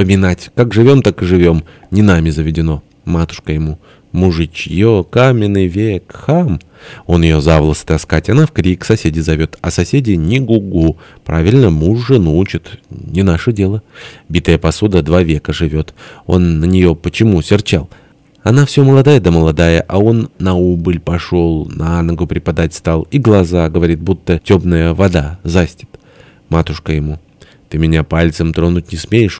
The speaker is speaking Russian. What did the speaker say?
поминать. Как живем, так и живем. Не нами заведено. Матушка ему. Мужичье, каменный век, хам. Он ее за волосы таскать, она в крик соседи зовет, а соседи не гугу. Правильно, муж жену учит, не наше дело. Битая посуда два века живет. Он на нее почему серчал? Она все молодая да молодая, а он на убыль пошел, на ногу преподать стал, и глаза, говорит, будто темная вода застит. Матушка ему, ты меня пальцем тронуть не смеешь,